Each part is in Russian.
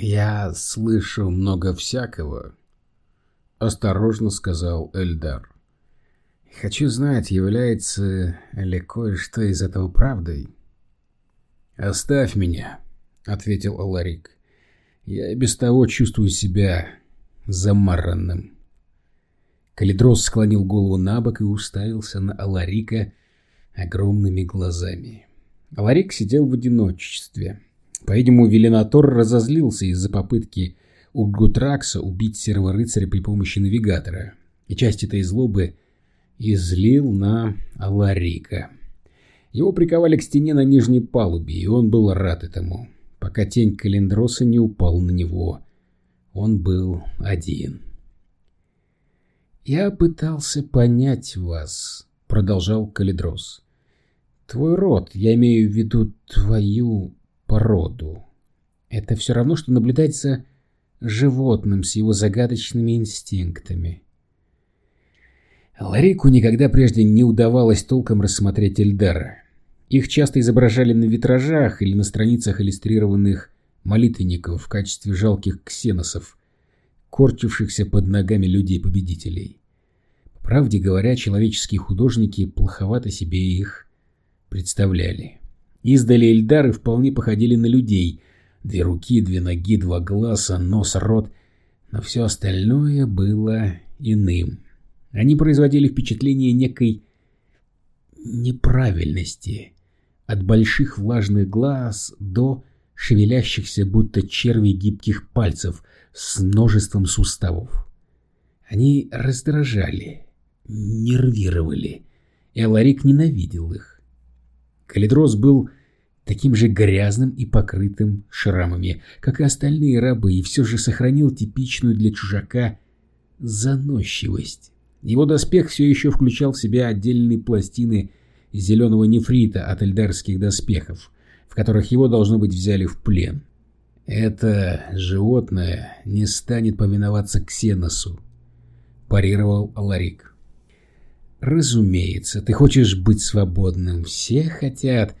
«Я слышу много всякого», — осторожно сказал Эльдар. «Хочу знать, является ли кое-что из этого правдой». «Оставь меня», — ответил Аларик. «Я и без того чувствую себя замаранным». Калидрос склонил голову на бок и уставился на Аларика огромными глазами. Аларик сидел в одиночестве. По-видимому, Велинатор разозлился из-за попытки у Гутракса убить серого рыцаря при помощи навигатора, и часть этой злобы излил на Аларика. Его приковали к стене на нижней палубе, и он был рад этому, пока тень Календроса не упал на него. Он был один. «Я пытался понять вас», — продолжал Калидрос. «Твой род, я имею в виду твою породу. Это все равно, что наблюдать за животным с его загадочными инстинктами». Ларику никогда прежде не удавалось толком рассмотреть Эльдара. Их часто изображали на витражах или на страницах иллюстрированных молитвенников в качестве жалких ксеносов, корчившихся под ногами людей-победителей. По правде говоря, человеческие художники плоховато себе их представляли. Издали Эльдары вполне походили на людей. Две руки, две ноги, два глаза, нос, рот. Но все остальное было иным. Они производили впечатление некой неправильности. От больших влажных глаз до шевелящихся будто черви гибких пальцев с множеством суставов. Они раздражали, нервировали, и Аларик ненавидел их. Калидрос был таким же грязным и покрытым шрамами, как и остальные рабы, и все же сохранил типичную для чужака заносчивость. Его доспех все еще включал в себя отдельные пластины зеленого нефрита от эльдарских доспехов, в которых его, должно быть, взяли в плен. «Это животное не станет повиноваться Ксеносу», – парировал Аларик. «Разумеется, ты хочешь быть свободным. Все хотят,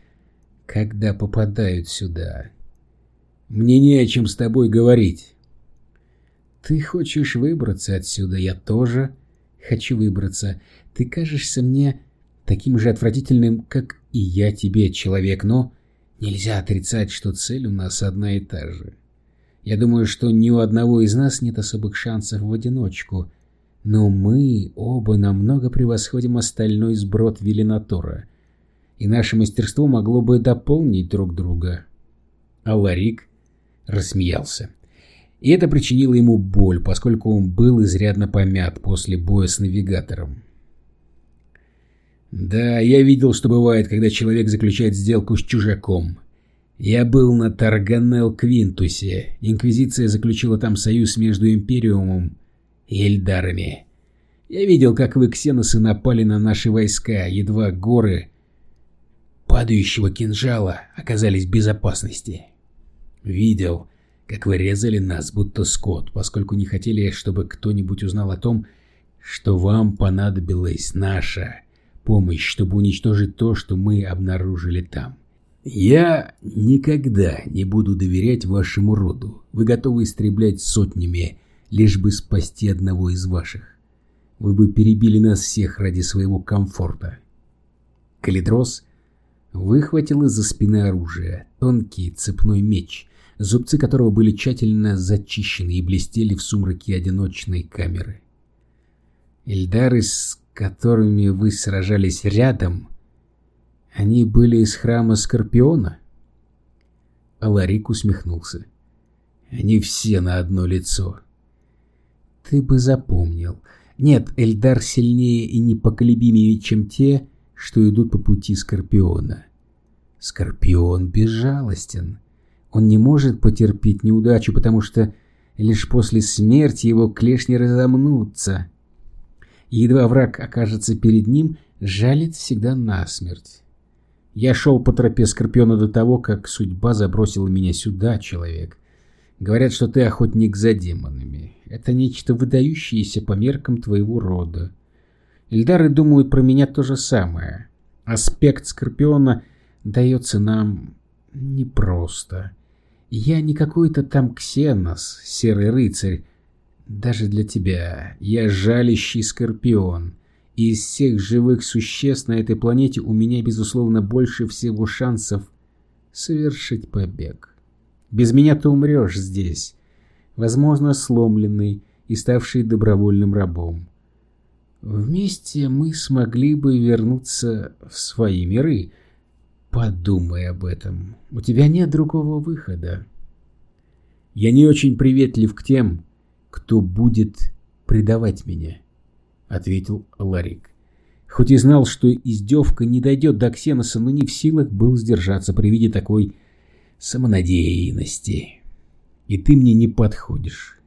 когда попадают сюда. Мне не о чем с тобой говорить». «Ты хочешь выбраться отсюда, я тоже хочу выбраться. Ты кажешься мне таким же отвратительным, как и я тебе, человек, но нельзя отрицать, что цель у нас одна и та же. Я думаю, что ни у одного из нас нет особых шансов в одиночку, но мы оба намного превосходим остальной сброд Велинатора, и наше мастерство могло бы дополнить друг друга. А Ларик рассмеялся. И это причинило ему боль, поскольку он был изрядно помят после боя с навигатором. Да, я видел, что бывает, когда человек заключает сделку с чужаком. Я был на Тарганел-Квинтусе. Инквизиция заключила там союз между Империумом Эльдарами. Я видел, как вы, ксеносы, напали на наши войска, едва горы падающего кинжала оказались в безопасности. Видел, как вы резали нас, будто скот, поскольку не хотели, чтобы кто-нибудь узнал о том, что вам понадобилась наша помощь, чтобы уничтожить то, что мы обнаружили там. Я никогда не буду доверять вашему роду. Вы готовы истреблять сотнями, лишь бы спасти одного из ваших. Вы бы перебили нас всех ради своего комфорта. Калидрос выхватил из-за спины оружие, тонкий цепной меч, зубцы которого были тщательно зачищены и блестели в сумраке одиночной камеры. Эльдары, с которыми вы сражались рядом, они были из храма Скорпиона? Аларик усмехнулся. Они все на одно лицо. Ты бы запомнил. Нет, Эльдар сильнее и непоколебимее, чем те, что идут по пути Скорпиона. Скорпион безжалостен. Он не может потерпеть неудачу, потому что лишь после смерти его клешни разомнутся. Едва враг окажется перед ним, жалит всегда насмерть. Я шел по тропе Скорпиона до того, как судьба забросила меня сюда, человек. Говорят, что ты охотник за демонами. Это нечто выдающееся по меркам твоего рода. Эльдары думают про меня то же самое. Аспект Скорпиона дается нам непросто. Я не какой-то там ксенос, серый рыцарь. Даже для тебя. Я жалящий скорпион. И из всех живых существ на этой планете у меня, безусловно, больше всего шансов совершить побег. Без меня ты умрешь здесь. Возможно, сломленный и ставший добровольным рабом. Вместе мы смогли бы вернуться в свои миры. Подумай об этом. У тебя нет другого выхода. Я не очень приветлив к тем, кто будет предавать меня, — ответил Ларик. Хоть и знал, что издевка не дойдет до Ксеноса, но не в силах был сдержаться при виде такой самонадеянности. И ты мне не подходишь.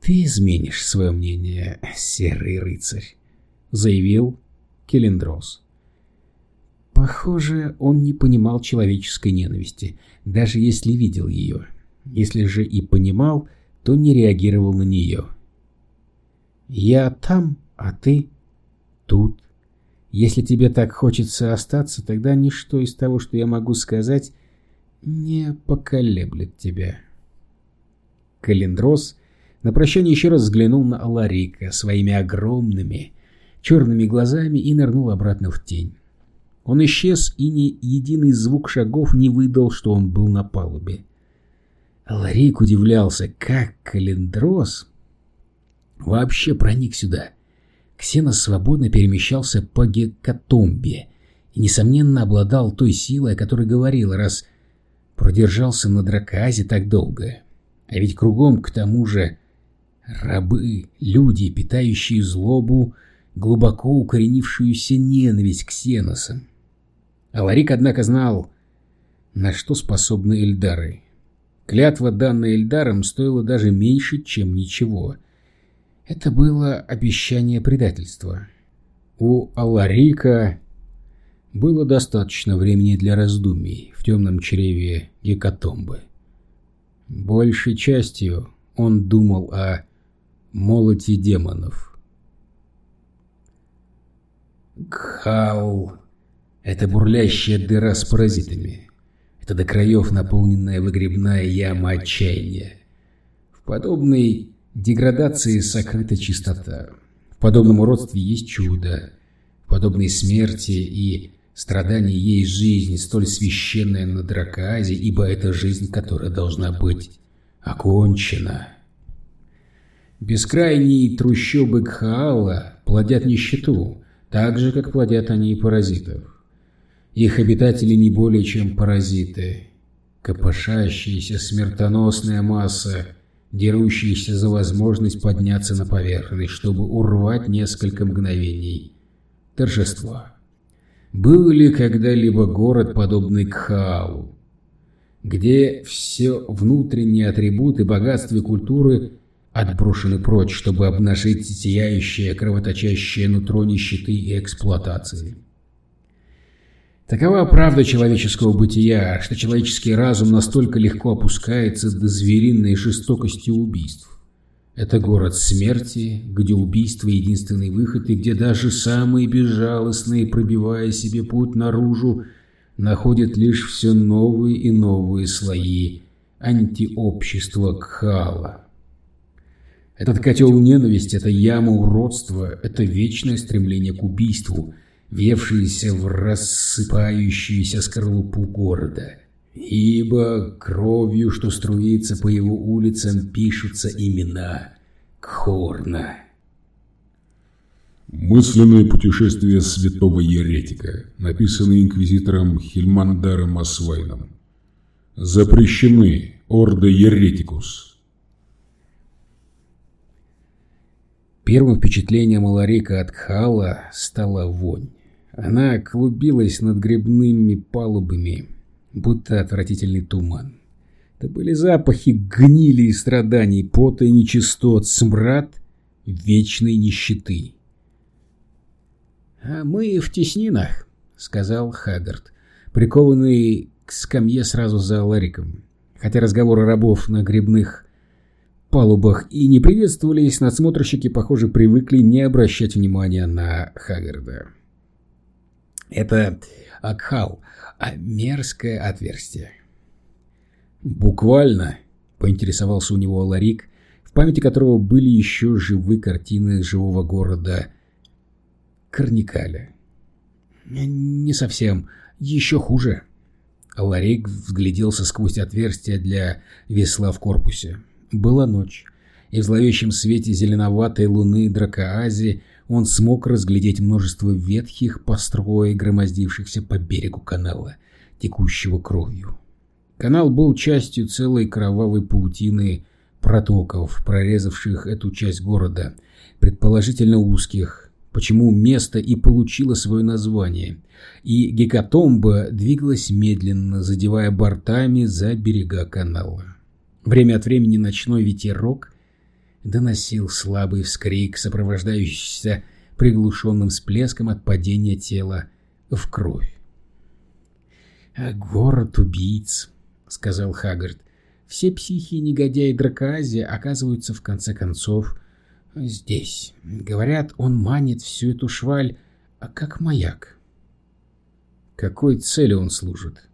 «Ты изменишь свое мнение, серый рыцарь», — заявил Келлендрос. Похоже, он не понимал человеческой ненависти, даже если видел ее. Если же и понимал, то не реагировал на нее. «Я там, а ты тут. Если тебе так хочется остаться, тогда ничто из того, что я могу сказать, не поколеблет тебя». Калиндрос на прощание еще раз взглянул на Аларика своими огромными черными глазами и нырнул обратно в тень. Он исчез, и ни единый звук шагов не выдал, что он был на палубе. Аларик удивлялся, как Календрос вообще проник сюда. Ксенос свободно перемещался по гекатомбе и, несомненно, обладал той силой, о которой говорил, раз продержался на Драказе так долго. А ведь кругом, к тому же, Рабы, люди, питающие злобу, глубоко укоренившуюся ненависть к Сеносам. Аларик, однако, знал, на что способны Эльдары. Клятва, данная Эльдаром, стоила даже меньше, чем ничего. Это было обещание предательства. У Аларика было достаточно времени для раздумий в темном чреве Гекатомбы. Большей частью он думал о молоте демонов. Кхал — это бурлящая дыра с паразитами. Это до краев наполненная выгребная яма отчаяния. В подобной деградации сокрыта чистота. В подобном уродстве есть чудо. В подобной смерти и страдании есть жизнь, столь священная на Дракоазе, ибо это жизнь, которая должна быть окончена. Бескрайние трущобы Кхаала плодят нищету, так же, как плодят они и паразитов. Их обитатели не более чем паразиты, копошащаяся смертоносная масса, дерущаяся за возможность подняться на поверхность, чтобы урвать несколько мгновений торжества. Был ли когда-либо город, подобный Кхаалу, где все внутренние атрибуты богатства и культуры – отброшены прочь, чтобы обнажить сияющее, кровоточащее нутро нищеты и эксплуатации. Такова правда человеческого бытия, что человеческий разум настолько легко опускается до звериной жестокости убийств. Это город смерти, где убийство — единственный выход, и где даже самые безжалостные, пробивая себе путь наружу, находят лишь все новые и новые слои антиобщества Кхала. Этот котел ненависти, эта яма уродства, это вечное стремление к убийству, въевшееся в рассыпающуюся скорлупу города. Ибо кровью, что струится по его улицам, пишутся имена Кхорна. Мысленное путешествие святого еретика, написанное инквизитором Хильмандаром Асвайном. Запрещены Орда Еретикус. Первым впечатлением Аларика от Кхала стала вонь. Она клубилась над грибными палубами, будто отвратительный туман. Это были запахи гнили и страданий, пота и нечистот, смрад вечной нищеты. «А мы в теснинах», — сказал Хаггард, прикованный к скамье сразу за Алариком. Хотя разговоры рабов на грибных палубах и не приветствовались, надсмотрщики, похоже, привыкли не обращать внимания на Хаггарда. Это Акхал, а мерзкое отверстие. Буквально, поинтересовался у него Ларик, в памяти которого были еще живые картины живого города Карникаля. Не совсем, еще хуже. Ларик взгляделся сквозь отверстие для весла в корпусе. Была ночь, и в зловещем свете зеленоватой луны Дракоази он смог разглядеть множество ветхих построек, громоздившихся по берегу канала, текущего кровью. Канал был частью целой кровавой паутины протоков, прорезавших эту часть города, предположительно узких, почему место и получило свое название, и гекатомба двигалась медленно, задевая бортами за берега канала. Время от времени ночной ветерок доносил слабый вскрик, сопровождающийся приглушенным всплеском от падения тела в кровь. «Город убийц», — сказал Хаггард. «Все психи и негодяи Дракоазия оказываются в конце концов здесь. Говорят, он манит всю эту шваль, а как маяк». «Какой цели он служит?»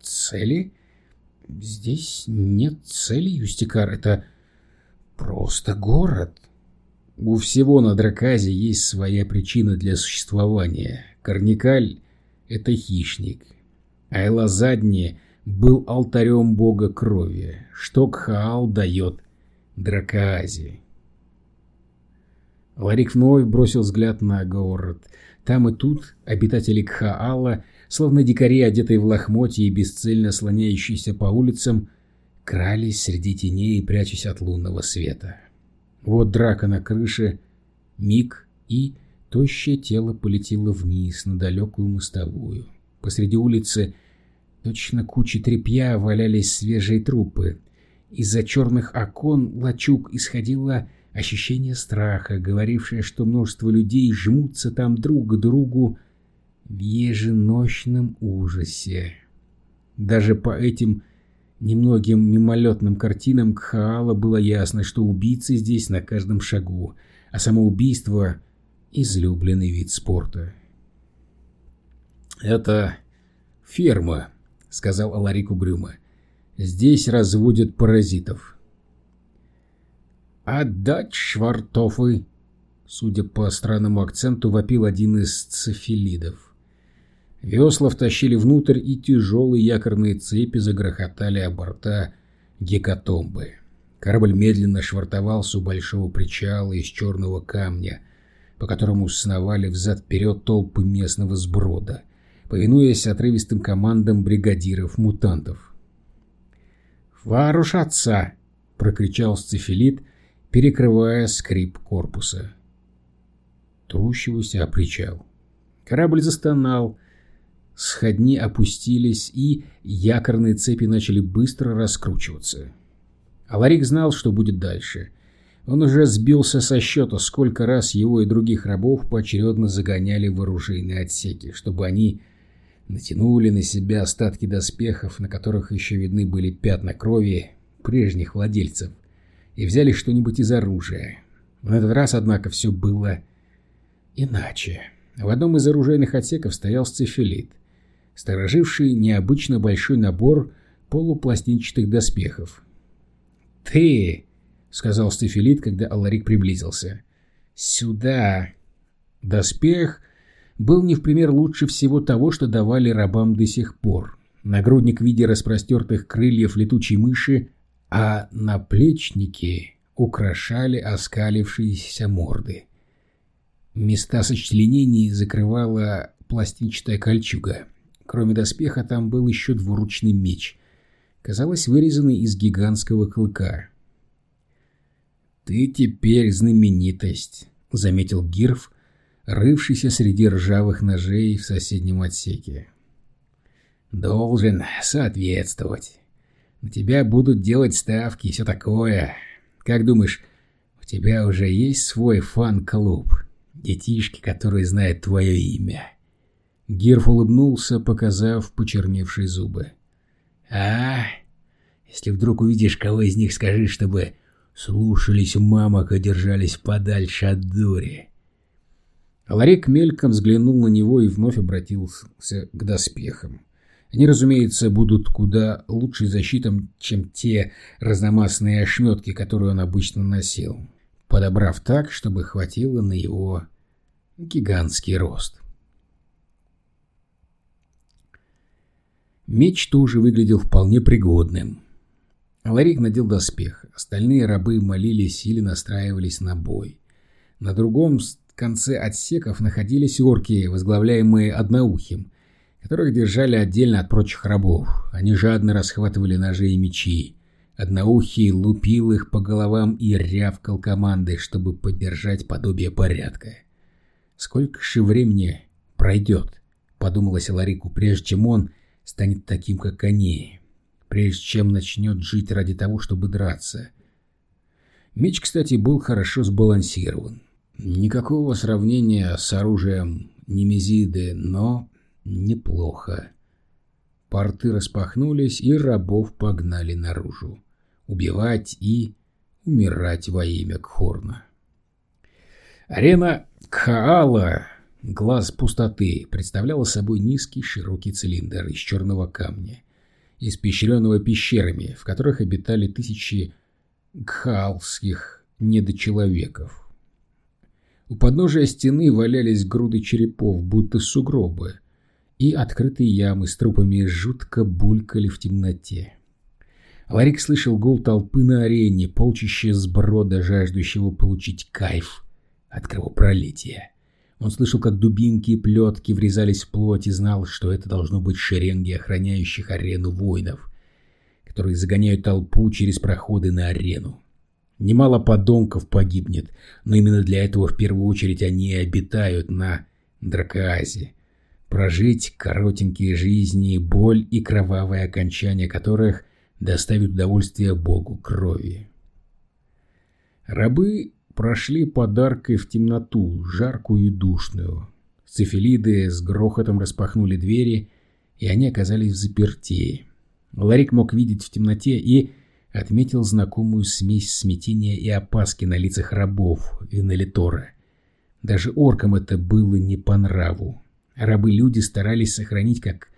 «Цели? Здесь нет цели, Юстикар. Это Просто город. У всего на Драказе есть своя причина для существования. Карникаль — это хищник. Айла Задни был алтарем бога крови, что Кхаал дает Дракаазе. Ларик вновь бросил взгляд на город. Там и тут обитатели Кхаала, словно дикари, одетые в лохмотья и бесцельно слоняющиеся по улицам, крались среди теней, прячась от лунного света. Вот драка на крыше, миг, и тощее тело полетело вниз на далекую мостовую. Посреди улицы, точно кучи тряпья, валялись свежие трупы. Из-за черных окон лачуг исходило ощущение страха, говорившее, что множество людей жмутся там друг к другу в еженочном ужасе. Даже по этим Немногим мимолетным картинам Кхаала было ясно, что убийцы здесь на каждом шагу, а самоубийство – излюбленный вид спорта. «Это ферма», — сказал Аларик угрюмо. «Здесь разводят паразитов». «Отдать швартофы!» Судя по странному акценту, вопил один из цефилидов. Весла втащили внутрь, и тяжелые якорные цепи загрохотали о борта гекатомбы. Корабль медленно швартовался у большого причала из черного камня, по которому сновали взад-вперед толпы местного сброда, повинуясь отрывистым командам бригадиров-мутантов. «Вооружаться!» — прокричал сцефилит, перекрывая скрип корпуса. Трущегося причал. Корабль застонал, Сходни опустились, и якорные цепи начали быстро раскручиваться. Аларик знал, что будет дальше. Он уже сбился со счета, сколько раз его и других рабов поочередно загоняли в оружейные отсеки, чтобы они натянули на себя остатки доспехов, на которых еще видны были пятна крови прежних владельцев, и взяли что-нибудь из оружия. В этот раз, однако, все было иначе. В одном из оружейных отсеков стоял сцефилит — стороживший необычно большой набор полупластинчатых доспехов. «Ты!» — сказал Стефилит, когда Аларик приблизился. «Сюда!» Доспех был не в пример лучше всего того, что давали рабам до сих пор. Нагрудник в виде распростертых крыльев летучей мыши, а наплечники украшали оскалившиеся морды. Места сочленений закрывала пластинчатая кольчуга. Кроме доспеха там был еще двуручный меч, казалось, вырезанный из гигантского клыка. «Ты теперь знаменитость», — заметил Гирф, рывшийся среди ржавых ножей в соседнем отсеке. «Должен соответствовать. На тебя будут делать ставки и все такое. Как думаешь, у тебя уже есть свой фан-клуб? Детишки, которые знают твое имя?» Гирф улыбнулся, показав почерневшие зубы. «А, если вдруг увидишь кого из них, скажи, чтобы слушались мамок и держались подальше от дури». Ларик мельком взглянул на него и вновь обратился к доспехам. Они, разумеется, будут куда лучшей защитом, чем те разномастные ошметки, которые он обычно носил, подобрав так, чтобы хватило на его гигантский рост. Меч тоже выглядел вполне пригодным. Ларик надел доспех, остальные рабы молились или настраивались на бой. На другом конце отсеков находились орки, возглавляемые одноухим, которых держали отдельно от прочих рабов. Они жадно расхватывали ножи и мечи. Одноухий лупил их по головам и рявкал командой, чтобы поддержать подобие порядка. «Сколько же времени пройдет?» — подумалось Ларику, прежде чем он станет таким, как они, прежде чем начнет жить ради того, чтобы драться. Меч, кстати, был хорошо сбалансирован. Никакого сравнения с оружием Немезиды, но Неплохо. Порты распахнулись, и рабов погнали наружу. Убивать и умирать во имя Кхорна. Арена Кхаала, глаз пустоты, представляла собой низкий широкий цилиндр из черного камня, испещренного пещерами, в которых обитали тысячи гхаалских недочеловеков. У подножия стены валялись груды черепов, будто сугробы, и открытые ямы с трупами жутко булькали в темноте. Ларик слышал гул толпы на арене, полчища сброда, жаждущего получить кайф от кровопролития. Он слышал, как дубинки и плетки врезались в плоть и знал, что это должно быть шеренги охраняющих арену воинов, которые загоняют толпу через проходы на арену. Немало подонков погибнет, но именно для этого в первую очередь они обитают на Дракоазе, прожить коротенькие жизни, боль и кровавое окончание которых доставят удовольствие Богу крови. Рабы прошли подаркой в темноту, жаркую и душную. Цефилиды с грохотом распахнули двери, и они оказались в заперти. Ларик мог видеть в темноте и отметил знакомую смесь смятения и опаски на лицах рабов и на Литора. Даже оркам это было не по нраву. Рабы-люди старались сохранить как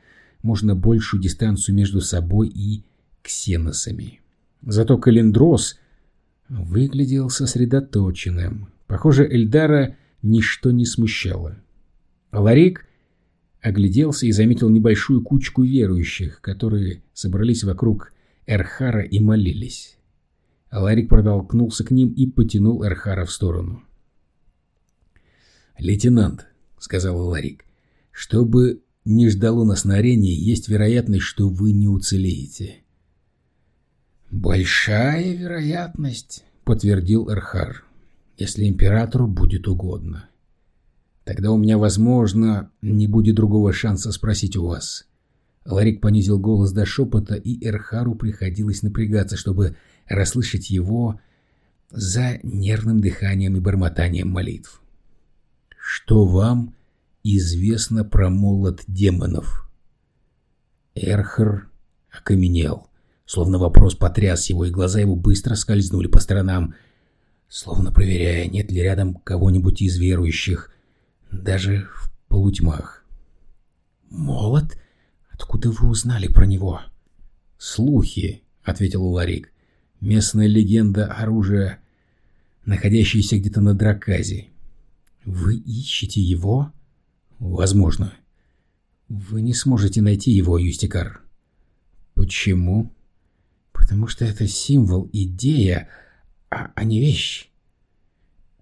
можно большую дистанцию между собой и ксеносами. Зато Калиндрос выглядел сосредоточенным. Похоже, Эльдара ничто не смущало. Ларик огляделся и заметил небольшую кучку верующих, которые собрались вокруг Эрхара и молились. Ларик протолкнулся к ним и потянул Эрхара в сторону. «Лейтенант», — сказал Ларик, что бы ни ждало нас на арене, есть вероятность, что вы не уцелеете. «Большая вероятность», — подтвердил Эрхар, — «если императору будет угодно. Тогда у меня, возможно, не будет другого шанса спросить у вас». Ларик понизил голос до шепота, и Эрхару приходилось напрягаться, чтобы расслышать его за нервным дыханием и бормотанием молитв. «Что вам известно про молот демонов. Эрхер окаменел, словно вопрос потряс его, и глаза его быстро скользнули по сторонам, словно проверяя, нет ли рядом кого-нибудь из верующих, даже в полутьмах. «Молот? Откуда вы узнали про него?» «Слухи», — ответил Ларик. «Местная легенда оружия, находящаяся где-то на Драказе». «Вы ищете его?» Возможно. Вы не сможете найти его, Юстикар. Почему? Потому что это символ, идея, а, а не вещь.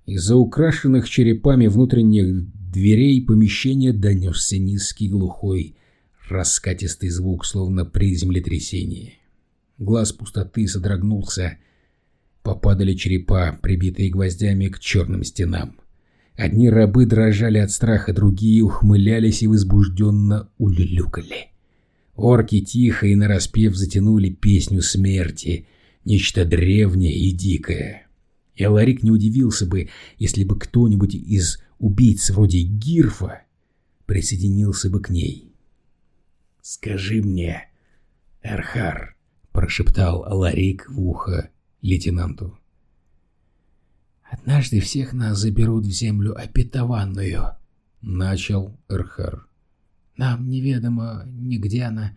Из-за украшенных черепами внутренних дверей помещения донесся низкий глухой раскатистый звук, словно при землетрясении. Глаз пустоты содрогнулся, попадали черепа, прибитые гвоздями к черным стенам. Одни рабы дрожали от страха, другие ухмылялись и возбужденно улюлюкали. Орки тихо и нараспев затянули песню смерти, нечто древнее и дикое. И Аларик не удивился бы, если бы кто-нибудь из убийц вроде Гирфа присоединился бы к ней. «Скажи мне, Эрхар», — прошептал Аларик в ухо лейтенанту. «Однажды всех нас заберут в землю обетованную», — начал Эрхар. «Нам неведомо, нигде она,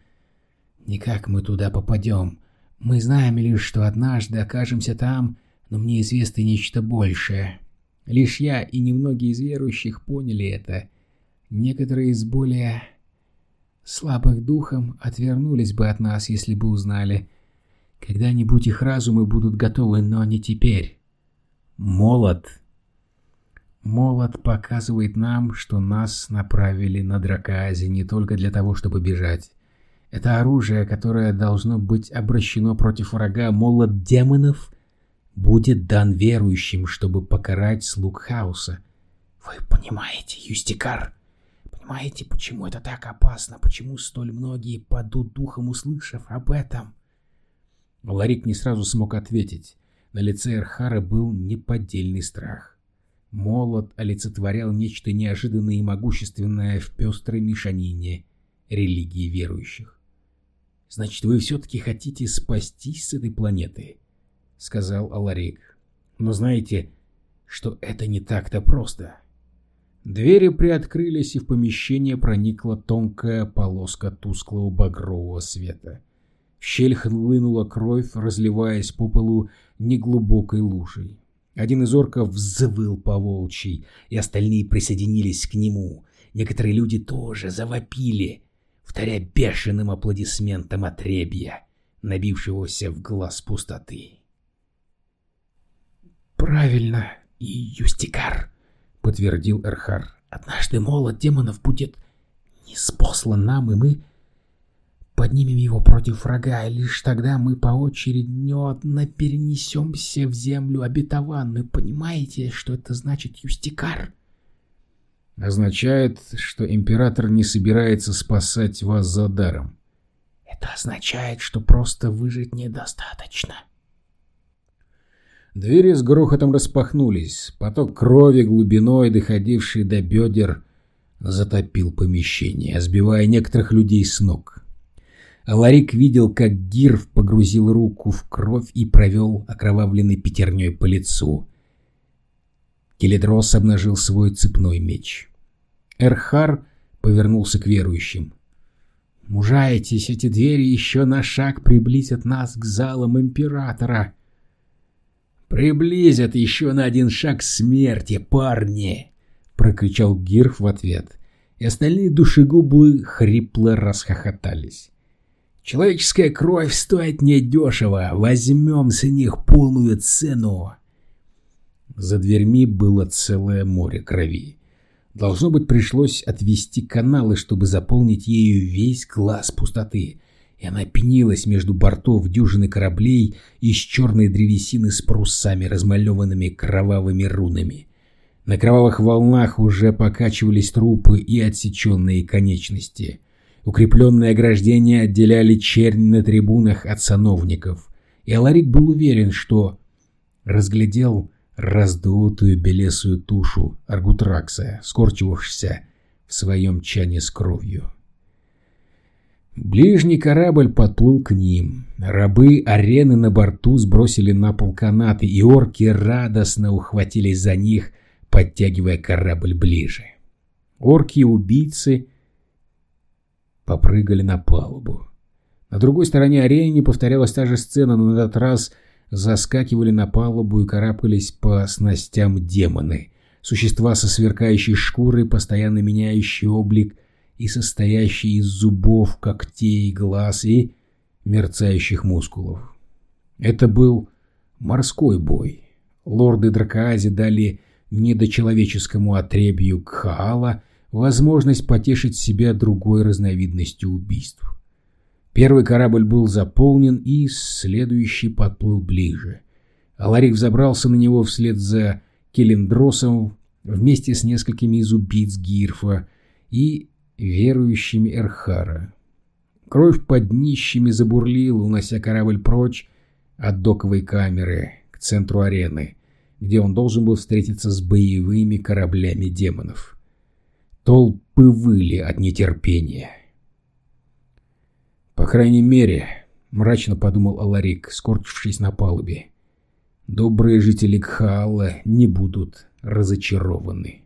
Никак мы туда попадем. Мы знаем лишь, что однажды окажемся там, но мне известно нечто большее. Лишь я и немногие из верующих поняли это. Некоторые из более слабых духом отвернулись бы от нас, если бы узнали. Когда-нибудь их разумы будут готовы, но не теперь. Молот. Молот показывает нам, что нас направили на Драказе не только для того, чтобы бежать. Это оружие, которое должно быть обращено против врага. Молот демонов будет дан верующим, чтобы покарать слуг хаоса. Вы понимаете, Юстикар? Понимаете, почему это так опасно? Почему столь многие падут духом, услышав об этом? Ларик не сразу смог ответить. На лице Эрхара был неподдельный страх. Молот олицетворял нечто неожиданное и могущественное в пестрой мешанине религии верующих. «Значит, вы все-таки хотите спастись с этой планеты?» — сказал Аларик. «Но знаете, что это не так-то просто». Двери приоткрылись, и в помещение проникла тонкая полоска тусклого багрового света. В щель хлынула кровь, разливаясь по полу неглубокой лужей. Один из орков взвыл по волчьи, и остальные присоединились к нему. Некоторые люди тоже завопили, вторя бешеным аплодисментом отребья, набившегося в глаз пустоты. «Правильно, и Юстикар!» подтвердил Эрхар. «Однажды молот демонов будет неспослан нам, и мы поднимем его против врага, и лишь тогда мы по очередно перенесемся в землю обетованную. Понимаете, что это значит, Юстикар?» «Означает, что император не собирается спасать вас за даром». «Это означает, что просто выжить недостаточно». Двери с грохотом распахнулись. Поток крови глубиной, доходивший до бедер, затопил помещение, сбивая некоторых людей с ног. Ларик видел, как Гирв погрузил руку в кровь и провел окровавленной пятерней по лицу. Келедрос обнажил свой цепной меч. Эрхар повернулся к верующим. «Мужайтесь, эти двери еще на шаг приблизят нас к залам Императора!» «Приблизят еще на один шаг смерти, парни!» — прокричал Гирф в ответ, и остальные душегубы хрипло расхохотались. «Человеческая кровь стоит недешево, возьмем с них полную цену!» За дверьми было целое море крови. Должно быть, пришлось отвести каналы, чтобы заполнить ею весь глаз пустоты, и она пенилась между бортов дюжины кораблей из черной древесины с парусами, размалеванными кровавыми рунами. На кровавых волнах уже покачивались трупы и отсеченные конечности. Укрепленные ограждения отделяли чернь на трибунах от сановников, и Аларик был уверен, что разглядел раздутую белесую тушу Аргутракса, скорчившегося в своем чане с кровью. Ближний корабль подплыл к ним. Рабы арены на борту сбросили на пол канаты, и орки радостно ухватились за них, подтягивая корабль ближе. Орки и убийцы попрыгали на палубу. На другой стороне арены повторялась та же сцена, но на этот раз заскакивали на палубу и карабкались по снастям демоны. Существа со сверкающей шкурой, постоянно меняющие облик – и состоящий из зубов, когтей, глаз и мерцающих мускулов. Это был морской бой. Лорды Дракоази дали недочеловеческому отребью Кхаала возможность потешить себя другой разновидностью убийств. Первый корабль был заполнен, и следующий подплыл ближе. Аларик взобрался на него вслед за Келендросом вместе с несколькими из убийц Гирфа и верующими Эрхара. Кровь под днищами забурлила, унося корабль прочь от доковой камеры к центру арены, где он должен был встретиться с боевыми кораблями демонов. Толпы выли от нетерпения. По крайней мере, мрачно подумал Аларик, скорчившись на палубе, добрые жители Кхаала не будут разочарованы.